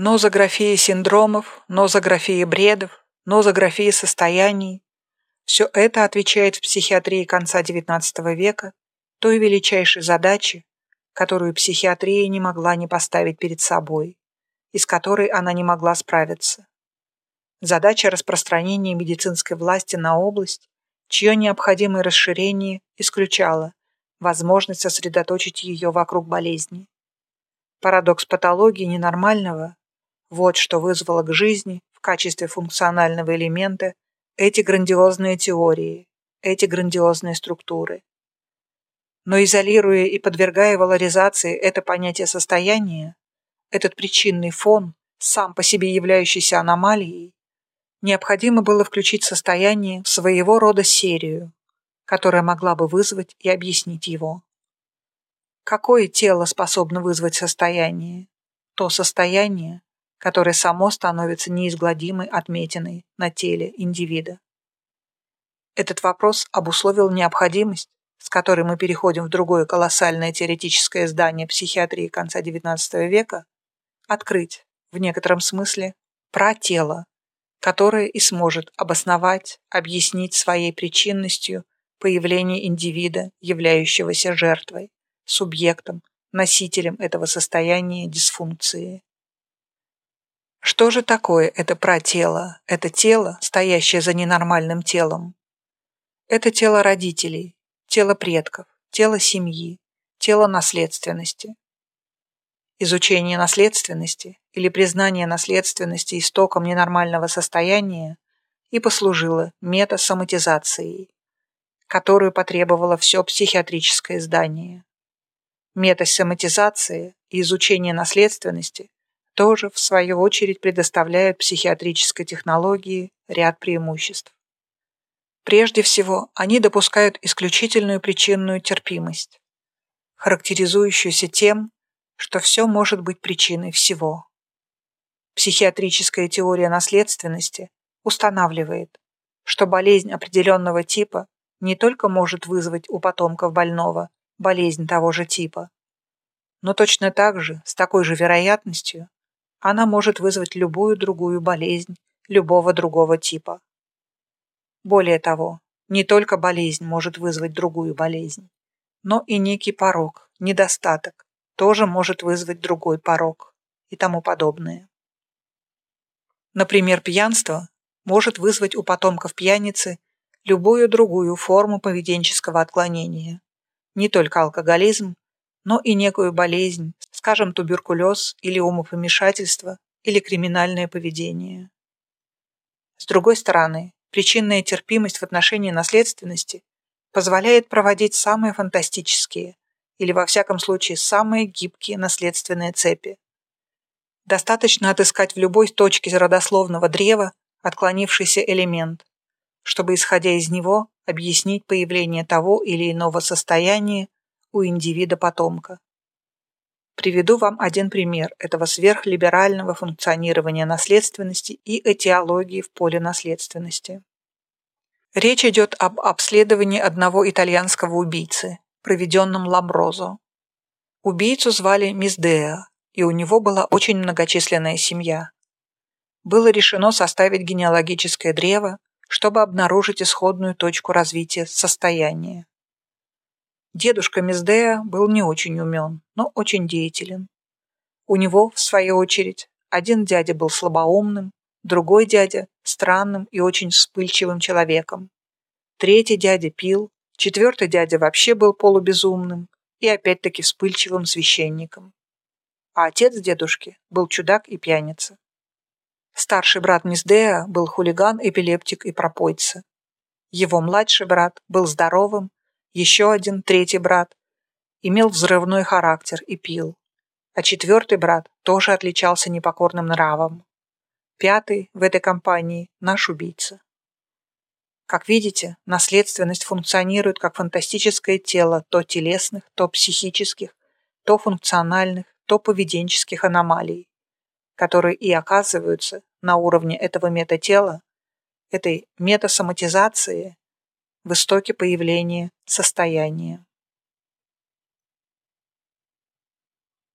Нозография синдромов, нозография бредов, нозография состояний – все это отвечает в психиатрии конца XIX века той величайшей задаче, которую психиатрия не могла не поставить перед собой, и с которой она не могла справиться. Задача распространения медицинской власти на область, чье необходимое расширение исключало возможность сосредоточить ее вокруг болезни. Парадокс патологии ненормального вот что вызвало к жизни в качестве функционального элемента эти грандиозные теории, эти грандиозные структуры. Но изолируя и подвергая валоризации это понятие состояния, этот причинный фон, сам по себе являющийся аномалией, необходимо было включить состояние в своего рода серию, которая могла бы вызвать и объяснить его. Какое тело способно вызвать состояние? То состояние, которое само становится неизгладимой отметиной на теле индивида. Этот вопрос обусловил необходимость, с которой мы переходим в другое колоссальное теоретическое здание психиатрии конца XIX века, открыть, в некотором смысле, про тело, которое и сможет обосновать, объяснить своей причинностью появление индивида, являющегося жертвой, субъектом, носителем этого состояния дисфункции. Что же такое это протело, это тело, стоящее за ненормальным телом? Это тело родителей, тело предков, тело семьи, тело наследственности. Изучение наследственности или признание наследственности истоком ненормального состояния и послужило метасоматизацией, которую потребовало все психиатрическое здание. Метасоматизация и изучение наследственности тоже, в свою очередь, предоставляют психиатрической технологии ряд преимуществ. Прежде всего, они допускают исключительную причинную терпимость, характеризующуюся тем, что все может быть причиной всего. Психиатрическая теория наследственности устанавливает, что болезнь определенного типа не только может вызвать у потомков больного болезнь того же типа, но точно так же, с такой же вероятностью, она может вызвать любую другую болезнь любого другого типа. Более того, не только болезнь может вызвать другую болезнь, но и некий порог, недостаток, тоже может вызвать другой порог и тому подобное. Например, пьянство может вызвать у потомков пьяницы любую другую форму поведенческого отклонения, не только алкоголизм, но и некую болезнь, скажем, туберкулез или умопомешательство или криминальное поведение. С другой стороны, причинная терпимость в отношении наследственности позволяет проводить самые фантастические или, во всяком случае, самые гибкие наследственные цепи. Достаточно отыскать в любой точке родословного древа отклонившийся элемент, чтобы, исходя из него, объяснить появление того или иного состояния у индивида-потомка. Приведу вам один пример этого сверхлиберального функционирования наследственности и этиологии в поле наследственности. Речь идет об обследовании одного итальянского убийцы, проведенном Ламброзо. Убийцу звали Миздеа, и у него была очень многочисленная семья. Было решено составить генеалогическое древо, чтобы обнаружить исходную точку развития состояния. Дедушка Миздея был не очень умен, но очень деятелен. У него, в свою очередь, один дядя был слабоумным, другой дядя – странным и очень вспыльчивым человеком. Третий дядя пил, четвертый дядя вообще был полубезумным и опять-таки вспыльчивым священником. А отец дедушки был чудак и пьяница. Старший брат Миздея был хулиган, эпилептик и пропойца. Его младший брат был здоровым, еще один, третий брат, имел взрывной характер и пил. А четвертый брат тоже отличался непокорным нравом. Пятый в этой компании – наш убийца. Как видите, наследственность функционирует как фантастическое тело то телесных, то психических, то функциональных, то поведенческих аномалий, которые и оказываются на уровне этого метатела, этой метасоматизации в истоке появления состояния.